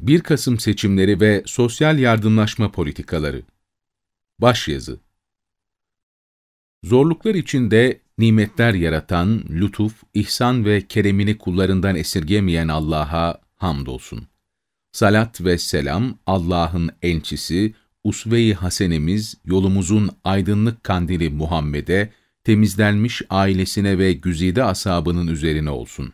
1 Kasım seçimleri ve sosyal yardımlaşma politikaları. Başyazı Zorluklar içinde nimetler yaratan, lütuf, ihsan ve keremini kullarından esirgemeyen Allah'a hamdolsun. Salat ve selam Allah'ın elçisi, usve-i hasenemiz, yolumuzun aydınlık kandili Muhammed'e, temizlenmiş ailesine ve güzide asabının üzerine olsun.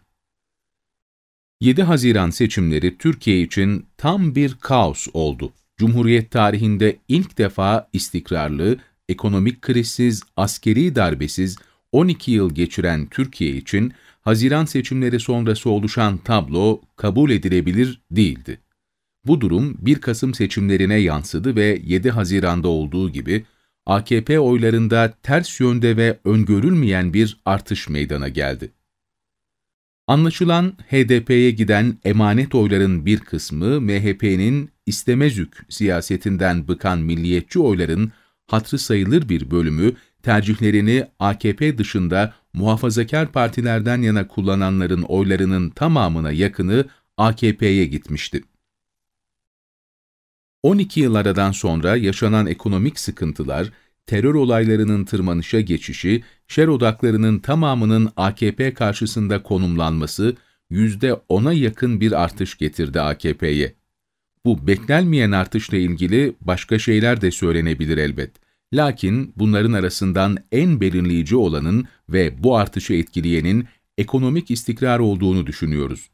7 Haziran seçimleri Türkiye için tam bir kaos oldu. Cumhuriyet tarihinde ilk defa istikrarlı, ekonomik krizsiz, askeri darbesiz 12 yıl geçiren Türkiye için Haziran seçimleri sonrası oluşan tablo kabul edilebilir değildi. Bu durum 1 Kasım seçimlerine yansıdı ve 7 Haziran'da olduğu gibi AKP oylarında ters yönde ve öngörülmeyen bir artış meydana geldi. Anlaşılan HDP'ye giden emanet oyların bir kısmı MHP'nin istemezük siyasetinden bıkan milliyetçi oyların hatrı sayılır bir bölümü tercihlerini AKP dışında muhafazakar partilerden yana kullananların oylarının tamamına yakını AKP'ye gitmişti. 12 yıl aradan sonra yaşanan ekonomik sıkıntılar, terör olaylarının tırmanışa geçişi, şer odaklarının tamamının AKP karşısında konumlanması, %10'a yakın bir artış getirdi AKP'ye. Bu beklenmeyen artışla ilgili başka şeyler de söylenebilir elbet. Lakin bunların arasından en belirleyici olanın ve bu artışı etkileyenin ekonomik istikrar olduğunu düşünüyoruz.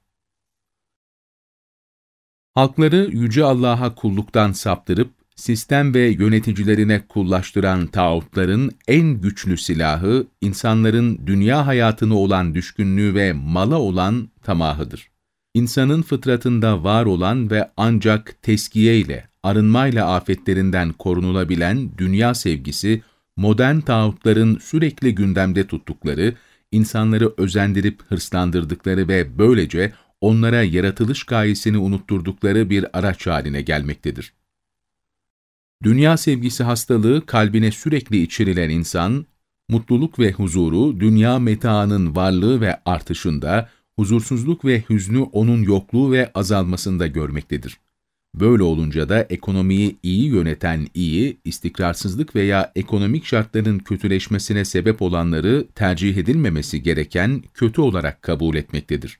Halkları Yüce Allah'a kulluktan saptırıp, sistem ve yöneticilerine kullaştıran tağutların en güçlü silahı, insanların dünya hayatına olan düşkünlüğü ve mala olan tamahıdır. İnsanın fıtratında var olan ve ancak teskiye ile, arınmayla afetlerinden korunulabilen dünya sevgisi, modern tağutların sürekli gündemde tuttukları, insanları özendirip hırslandırdıkları ve böylece onlara yaratılış gayesini unutturdukları bir araç haline gelmektedir. Dünya sevgisi hastalığı kalbine sürekli içirilen insan, mutluluk ve huzuru dünya metaının varlığı ve artışında, huzursuzluk ve hüznü onun yokluğu ve azalmasında görmektedir. Böyle olunca da ekonomiyi iyi yöneten iyi, istikrarsızlık veya ekonomik şartların kötüleşmesine sebep olanları tercih edilmemesi gereken kötü olarak kabul etmektedir.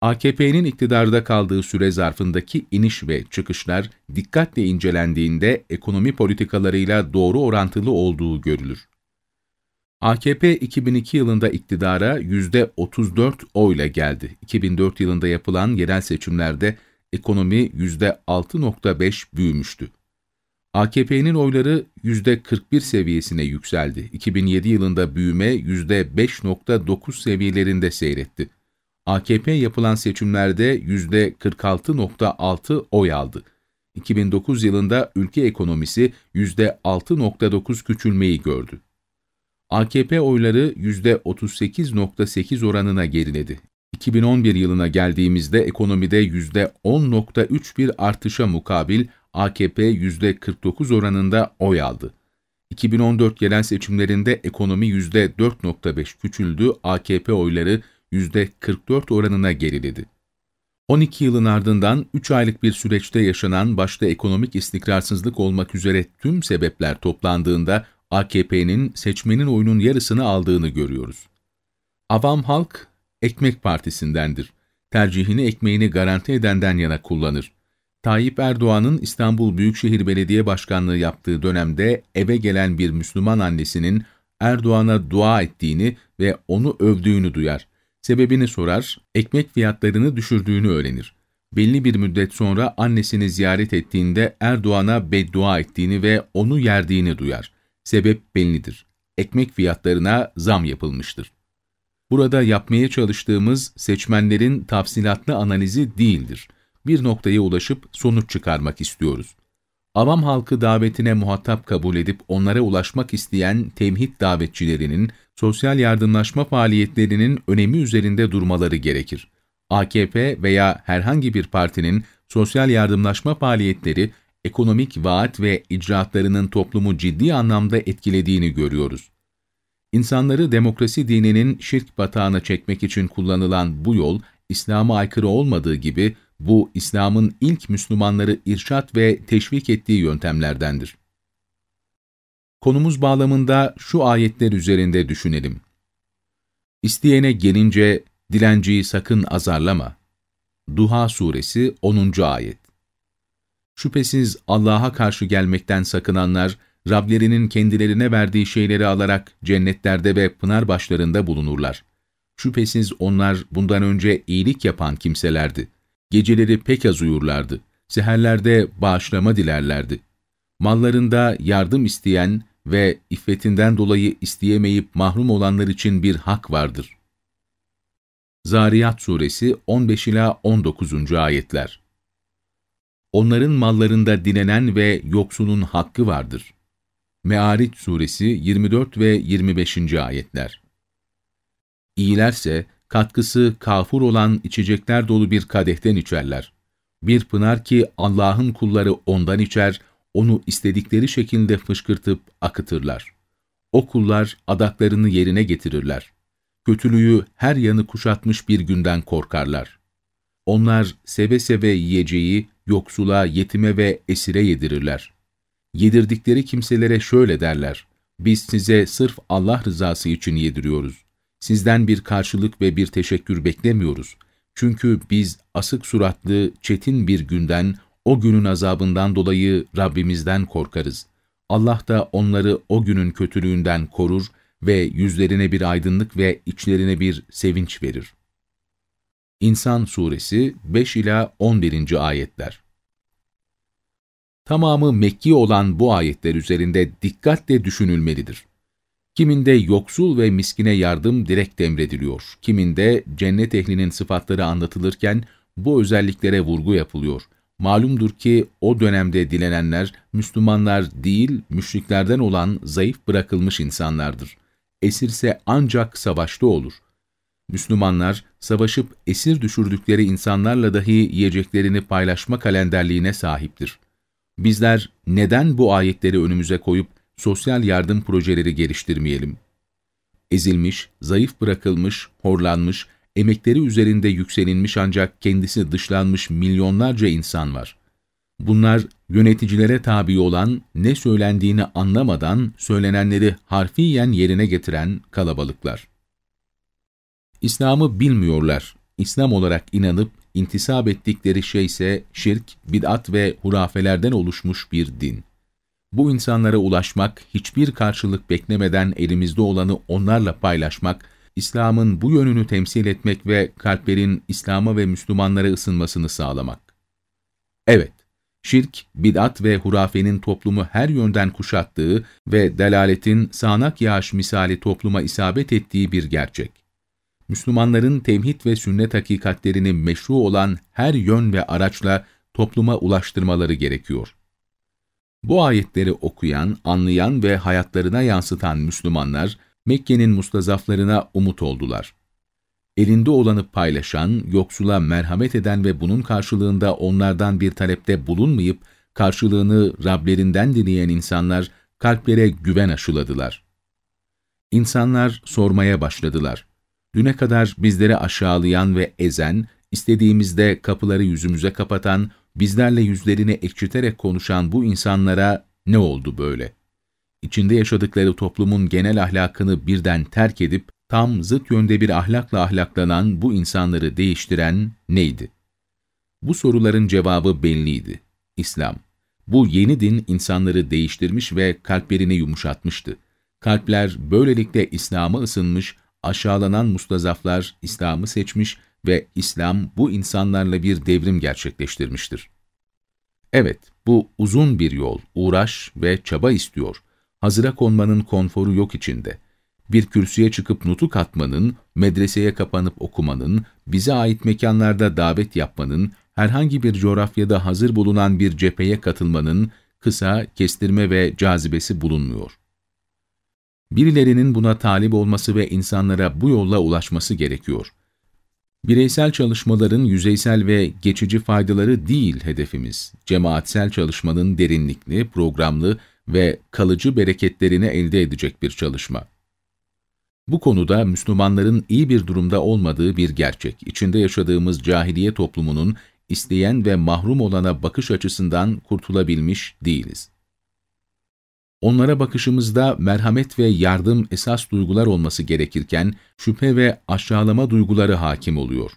AKP'nin iktidarda kaldığı süre zarfındaki iniş ve çıkışlar dikkatle incelendiğinde ekonomi politikalarıyla doğru orantılı olduğu görülür. AKP 2002 yılında iktidara %34 oyla geldi. 2004 yılında yapılan yerel seçimlerde ekonomi %6.5 büyümüştü. AKP'nin oyları %41 seviyesine yükseldi. 2007 yılında büyüme %5.9 seviyelerinde seyretti. AKP yapılan seçimlerde %46.6 oy aldı. 2009 yılında ülke ekonomisi %6.9 küçülmeyi gördü. AKP oyları %38.8 oranına geriledi. 2011 yılına geldiğimizde ekonomide %10.3 bir artışa mukabil AKP %49 oranında oy aldı. 2014 genel seçimlerinde ekonomi %4.5 küçüldü, AKP oyları %44 oranına geriledi. 12 yılın ardından 3 aylık bir süreçte yaşanan başta ekonomik istikrarsızlık olmak üzere tüm sebepler toplandığında AKP'nin seçmenin oyunun yarısını aldığını görüyoruz. Avam halk, ekmek partisindendir. Tercihini ekmeğini garanti edenden yana kullanır. Tayyip Erdoğan'ın İstanbul Büyükşehir Belediye Başkanlığı yaptığı dönemde eve gelen bir Müslüman annesinin Erdoğan'a dua ettiğini ve onu övdüğünü duyar. Sebebini sorar, ekmek fiyatlarını düşürdüğünü öğrenir. Belli bir müddet sonra annesini ziyaret ettiğinde Erdoğan'a beddua ettiğini ve onu yerdiğini duyar. Sebep bellidir. Ekmek fiyatlarına zam yapılmıştır. Burada yapmaya çalıştığımız seçmenlerin tafsilatlı analizi değildir. Bir noktaya ulaşıp sonuç çıkarmak istiyoruz. Avam halkı davetine muhatap kabul edip onlara ulaşmak isteyen temhit davetçilerinin sosyal yardımlaşma faaliyetlerinin önemi üzerinde durmaları gerekir. AKP veya herhangi bir partinin sosyal yardımlaşma faaliyetleri, ekonomik vaat ve icraatlarının toplumu ciddi anlamda etkilediğini görüyoruz. İnsanları demokrasi dininin şirk batağına çekmek için kullanılan bu yol, İslam'a aykırı olmadığı gibi Bu, İslam'ın ilk Müslümanları irşat ve teşvik ettiği yöntemlerdendir. Konumuz bağlamında şu ayetler üzerinde düşünelim. İsteyene gelince, dilenciyi sakın azarlama. Duha Suresi 10. Ayet Şüphesiz Allah'a karşı gelmekten sakınanlar, Rablerinin kendilerine verdiği şeyleri alarak cennetlerde ve pınar başlarında bulunurlar. Şüphesiz onlar bundan önce iyilik yapan kimselerdi. Geceleri pek az uyurlardı. Seherlerde bağışlama dilerlerdi. Mallarında yardım isteyen ve iffetinden dolayı isteyemeyip mahrum olanlar için bir hak vardır. Zariyat Suresi 15 ila 19. ayetler. Onların mallarında dilenen ve yoksunun hakkı vardır. Me'ariç Suresi 24 ve 25. ayetler. İyilerse katkısı kafur olan içecekler dolu bir kadehten içerler. Bir pınar ki Allah'ın kulları ondan içer, onu istedikleri şekilde fışkırtıp akıtırlar. O kullar adaklarını yerine getirirler. Kötülüğü her yanı kuşatmış bir günden korkarlar. Onlar seve seve yiyeceği yoksula, yetime ve esire yedirirler. Yedirdikleri kimselere şöyle derler, biz size sırf Allah rızası için yediriyoruz. Sizden bir karşılık ve bir teşekkür beklemiyoruz. Çünkü biz asık suratlı, çetin bir günden, o günün azabından dolayı Rabbimizden korkarız. Allah da onları o günün kötülüğünden korur ve yüzlerine bir aydınlık ve içlerine bir sevinç verir. İnsan Suresi 5 ila 11. ayetler. Tamamı Mekki olan bu ayetler üzerinde dikkatle düşünülmelidir. Kiminde yoksul ve miskine yardım direkt emrediliyor. Kiminde cennet ehlinin sıfatları anlatılırken bu özelliklere vurgu yapılıyor. Malumdur ki o dönemde dilenenler Müslümanlar değil, müşriklerden olan zayıf bırakılmış insanlardır. Esirse ancak savaşta olur. Müslümanlar savaşıp esir düşürdükleri insanlarla dahi yiyeceklerini paylaşma kalenderliğine sahiptir. Bizler neden bu ayetleri önümüze koyup sosyal yardım projeleri geliştirmeyelim? Ezilmiş, zayıf bırakılmış, horlanmış, emekleri üzerinde yükselinmiş ancak kendisi dışlanmış milyonlarca insan var. Bunlar yöneticilere tabi olan, ne söylendiğini anlamadan söylenenleri harfiyen yerine getiren kalabalıklar. İslam'ı bilmiyorlar. İslam olarak inanıp intisap ettikleri şey ise şirk, bid'at ve hurafelerden oluşmuş bir din. Bu insanlara ulaşmak, hiçbir karşılık beklemeden elimizde olanı onlarla paylaşmak, İslam'ın bu yönünü temsil etmek ve kalplerin İslam'a ve Müslümanlara ısınmasını sağlamak. Evet, şirk, bid'at ve hurafenin toplumu her yönden kuşattığı ve delaletin sağanak yağış misali topluma isabet ettiği bir gerçek. Müslümanların tevhid ve sünnet hakikatlerini meşru olan her yön ve araçla topluma ulaştırmaları gerekiyor. Bu ayetleri okuyan, anlayan ve hayatlarına yansıtan Müslümanlar, Mekke'nin mustazaflarına umut oldular. Elinde olanı paylaşan, yoksula merhamet eden ve bunun karşılığında onlardan bir talepte bulunmayıp, karşılığını Rablerinden dileyen insanlar, kalplere güven aşıladılar. İnsanlar sormaya başladılar. Düne kadar bizleri aşağılayan ve ezen, istediğimizde kapıları yüzümüze kapatan, bizlerle yüzlerini ekşiterek konuşan bu insanlara ne oldu böyle? İçinde yaşadıkları toplumun genel ahlakını birden terk edip, tam zıt yönde bir ahlakla ahlaklanan bu insanları değiştiren neydi? Bu soruların cevabı belliydi. İslam. Bu yeni din insanları değiştirmiş ve kalplerini yumuşatmıştı. Kalpler böylelikle İslam'a ısınmış, aşağılanan mustazaflar İslam'ı seçmiş ve İslam bu insanlarla bir devrim gerçekleştirmiştir. Evet, bu uzun bir yol, uğraş ve çaba istiyor. Hazıra konmanın konforu yok içinde. Bir kürsüye çıkıp nutuk atmanın, medreseye kapanıp okumanın, bize ait mekanlarda davet yapmanın, herhangi bir coğrafyada hazır bulunan bir cepheye katılmanın kısa, kestirme ve cazibesi bulunmuyor. Birilerinin buna talip olması ve insanlara bu yolla ulaşması gerekiyor. Bireysel çalışmaların yüzeysel ve geçici faydaları değil hedefimiz. Cemaatsel çalışmanın derinlikli, programlı ve kalıcı bereketlerini elde edecek bir çalışma. Bu konuda Müslümanların iyi bir durumda olmadığı bir gerçek. İçinde yaşadığımız cahiliye toplumunun isteyen ve mahrum olana bakış açısından kurtulabilmiş değiliz. Onlara bakışımızda merhamet ve yardım esas duygular olması gerekirken, şüphe ve aşağılama duyguları hakim oluyor.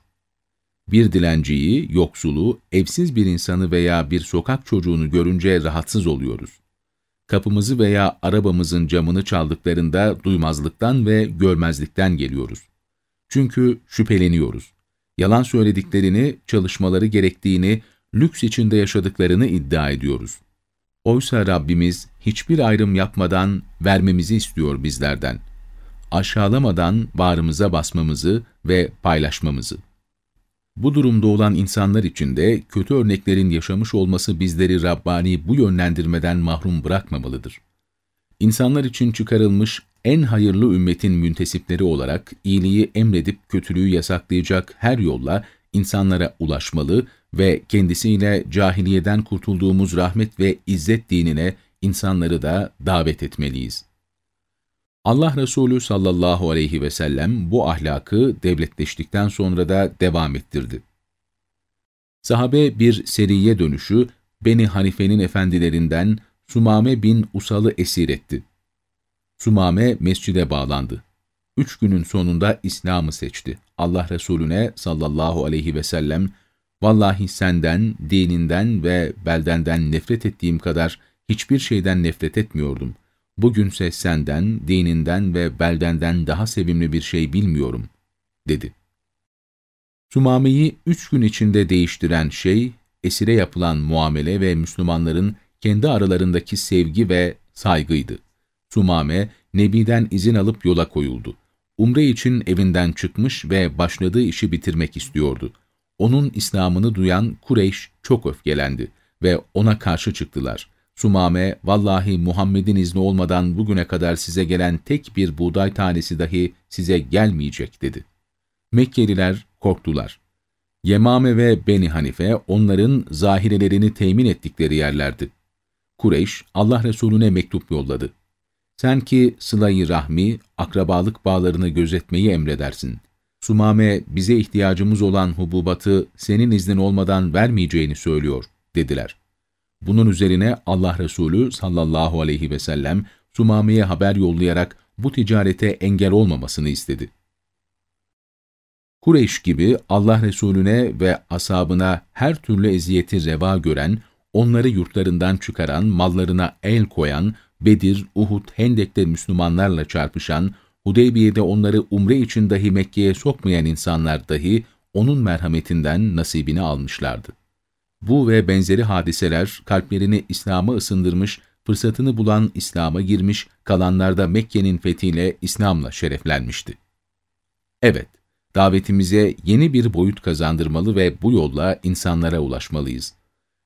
Bir dilenciyi, yoksulu, evsiz bir insanı veya bir sokak çocuğunu görünce rahatsız oluyoruz. Kapımızı veya arabamızın camını çaldıklarında duymazlıktan ve görmezlikten geliyoruz. Çünkü şüpheleniyoruz. Yalan söylediklerini, çalışmaları gerektiğini, lüks içinde yaşadıklarını iddia ediyoruz. Oysa Rabbimiz hiçbir ayrım yapmadan vermemizi istiyor bizlerden. Aşağılamadan bağrımıza basmamızı ve paylaşmamızı. Bu durumda olan insanlar için de kötü örneklerin yaşamış olması bizleri Rabbani bu yönlendirmeden mahrum bırakmamalıdır. İnsanlar için çıkarılmış en hayırlı ümmetin müntesipleri olarak iyiliği emredip kötülüğü yasaklayacak her yolla insanlara ulaşmalı ve kendisiyle cahiliyeden kurtulduğumuz rahmet ve izzet dinine insanları da davet etmeliyiz. Allah Resulü sallallahu aleyhi ve sellem bu ahlakı devletleştikten sonra da devam ettirdi. Sahabe bir seriye dönüşü Beni Hanife'nin efendilerinden Sumame bin Usal'ı esir etti. Sumame mescide bağlandı. Üç günün sonunda İslam'ı seçti. Allah Resulüne sallallahu aleyhi ve sellem, Vallahi senden, dininden ve beldenden nefret ettiğim kadar hiçbir şeyden nefret etmiyordum. Bugünse senden, dininden ve beldenden daha sevimli bir şey bilmiyorum, dedi. Sumame'yi üç gün içinde değiştiren şey, esire yapılan muamele ve Müslümanların kendi aralarındaki sevgi ve saygıydı. Sumame, Nebi'den izin alıp yola koyuldu. Umre için evinden çıkmış ve başladığı işi bitirmek istiyordu. Onun İslam'ını duyan Kureyş çok öfkelendi ve ona karşı çıktılar. Sumame, vallahi Muhammed'in izni olmadan bugüne kadar size gelen tek bir buğday tanesi dahi size gelmeyecek dedi. Mekkeliler korktular. Yemame ve Beni Hanife onların zahirelerini temin ettikleri yerlerdi. Kureyş, Allah Resulüne mektup yolladı. Sen ki sılayı rahmi, akrabalık bağlarını gözetmeyi emredersin. Sumame bize ihtiyacımız olan hububatı senin iznin olmadan vermeyeceğini söylüyor, dediler. Bunun üzerine Allah Resulü sallallahu aleyhi ve sellem Sumame'ye haber yollayarak bu ticarete engel olmamasını istedi. Kureyş gibi Allah Resulüne ve asabına her türlü eziyeti reva gören, onları yurtlarından çıkaran, mallarına el koyan, Bedir, Uhud, Hendek'te Müslümanlarla çarpışan, Hudeybiye'de onları umre için dahi Mekke'ye sokmayan insanlar dahi onun merhametinden nasibini almışlardı. Bu ve benzeri hadiseler kalplerini İslam'a ısındırmış, fırsatını bulan İslam'a girmiş, kalanlarda Mekke'nin fethiyle İslam'la şereflenmişti. Evet, davetimize yeni bir boyut kazandırmalı ve bu yolla insanlara ulaşmalıyız.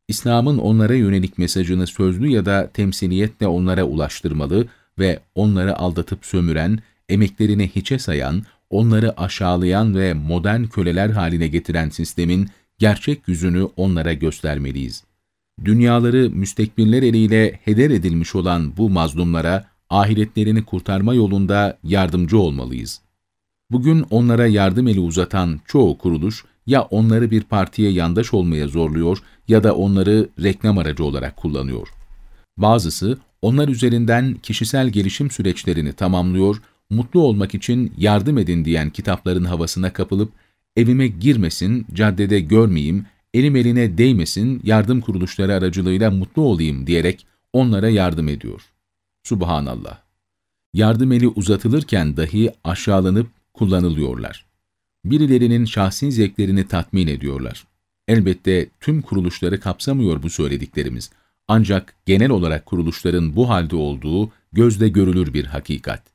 İslam'ın onlara yönelik mesajını sözlü ya da temsiliyetle onlara ulaştırmalı ve onları aldatıp sömüren, emeklerini hiçe sayan, onları aşağılayan ve modern köleler haline getiren sistemin gerçek yüzünü onlara göstermeliyiz. Dünyaları müstekbirler eliyle heder edilmiş olan bu mazlumlara ahiretlerini kurtarma yolunda yardımcı olmalıyız. Bugün onlara yardım eli uzatan çoğu kuruluş ya onları bir partiye yandaş olmaya zorluyor ya da onları reklam aracı olarak kullanıyor. Bazısı onlar üzerinden kişisel gelişim süreçlerini tamamlıyor, mutlu olmak için yardım edin diyen kitapların havasına kapılıp evime girmesin, caddede görmeyeyim, elim eline değmesin, yardım kuruluşları aracılığıyla mutlu olayım diyerek onlara yardım ediyor. Subhanallah. Yardım eli uzatılırken dahi aşağılanıp kullanılıyorlar. Birilerinin şahsi zevklerini tatmin ediyorlar. Elbette tüm kuruluşları kapsamıyor bu söylediklerimiz. Ancak genel olarak kuruluşların bu halde olduğu gözle görülür bir hakikat.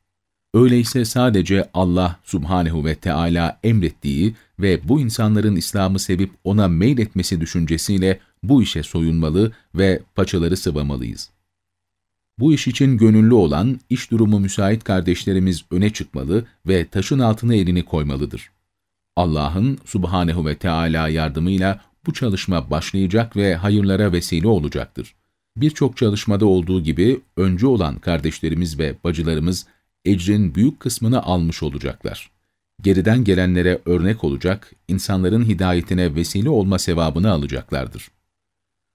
Öyleyse sadece Allah subhanehu ve Teala emrettiği ve bu insanların İslam'ı sevip ona meyletmesi düşüncesiyle bu işe soyunmalı ve paçaları sıvamalıyız. Bu iş için gönüllü olan, iş durumu müsait kardeşlerimiz öne çıkmalı ve taşın altına elini koymalıdır. Allah'ın subhanehu ve Teala yardımıyla bu çalışma başlayacak ve hayırlara vesile olacaktır. Birçok çalışmada olduğu gibi öncü olan kardeşlerimiz ve bacılarımız ecrin büyük kısmını almış olacaklar. geriden gelenlere örnek olacak, insanların hidayetine vesile olma sevabını alacaklardır.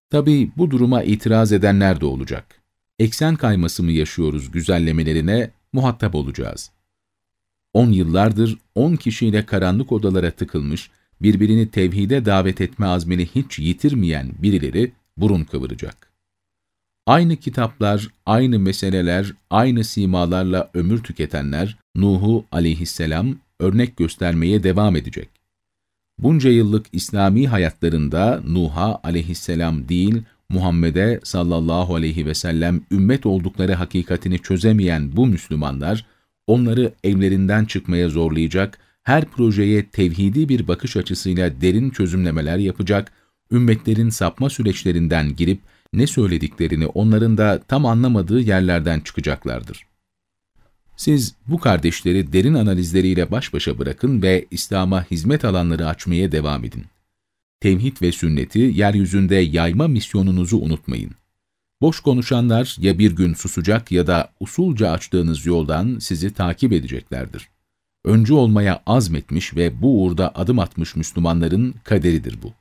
Tabi bu duruma itiraz edenler de olacak. Eksen kayması mı yaşıyoruz güzellemelerine muhatap olacağız. On yıllardır on kişiyle karanlık odalara tıkılmış, birbirini tevhide davet etme azmini hiç yitirmeyen birileri burun kıvıracak. Aynı kitaplar, aynı meseleler, aynı simalarla ömür tüketenler, Nuh'u aleyhisselam örnek göstermeye devam edecek. Bunca yıllık İslami hayatlarında Nuh'a aleyhisselam değil, Muhammed'e sallallahu aleyhi ve sellem ümmet oldukları hakikatini çözemeyen bu Müslümanlar, onları evlerinden çıkmaya zorlayacak, her projeye tevhidi bir bakış açısıyla derin çözümlemeler yapacak, ümmetlerin sapma süreçlerinden girip ne söylediklerini onların da tam anlamadığı yerlerden çıkacaklardır. Siz bu kardeşleri derin analizleriyle baş başa bırakın ve İslam'a hizmet alanları açmaya devam edin. Tevhid ve sünneti yeryüzünde yayma misyonunuzu unutmayın. Boş konuşanlar ya bir gün susacak ya da usulca açtığınız yoldan sizi takip edeceklerdir. Öncü olmaya azmetmiş ve bu uğurda adım atmış Müslümanların kaderidir bu.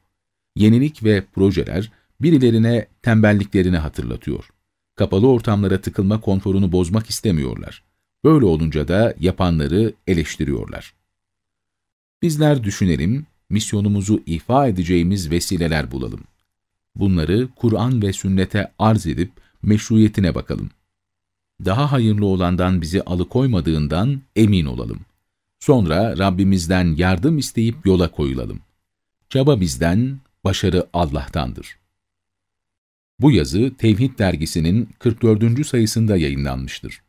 Yenilik ve projeler birilerine tembelliklerini hatırlatıyor. Kapalı ortamlara tıkılma konforunu bozmak istemiyorlar. Böyle olunca da yapanları eleştiriyorlar. Bizler düşünelim, misyonumuzu ifa edeceğimiz vesileler bulalım. Bunları Kur'an ve sünnete arz edip meşruiyetine bakalım. Daha hayırlı olandan bizi alıkoymadığından emin olalım. Sonra Rabbimizden yardım isteyip yola koyulalım. Çaba bizden, başarı Allah'tandır. Bu yazı Tevhid dergisinin 44. sayısında yayınlanmıştır.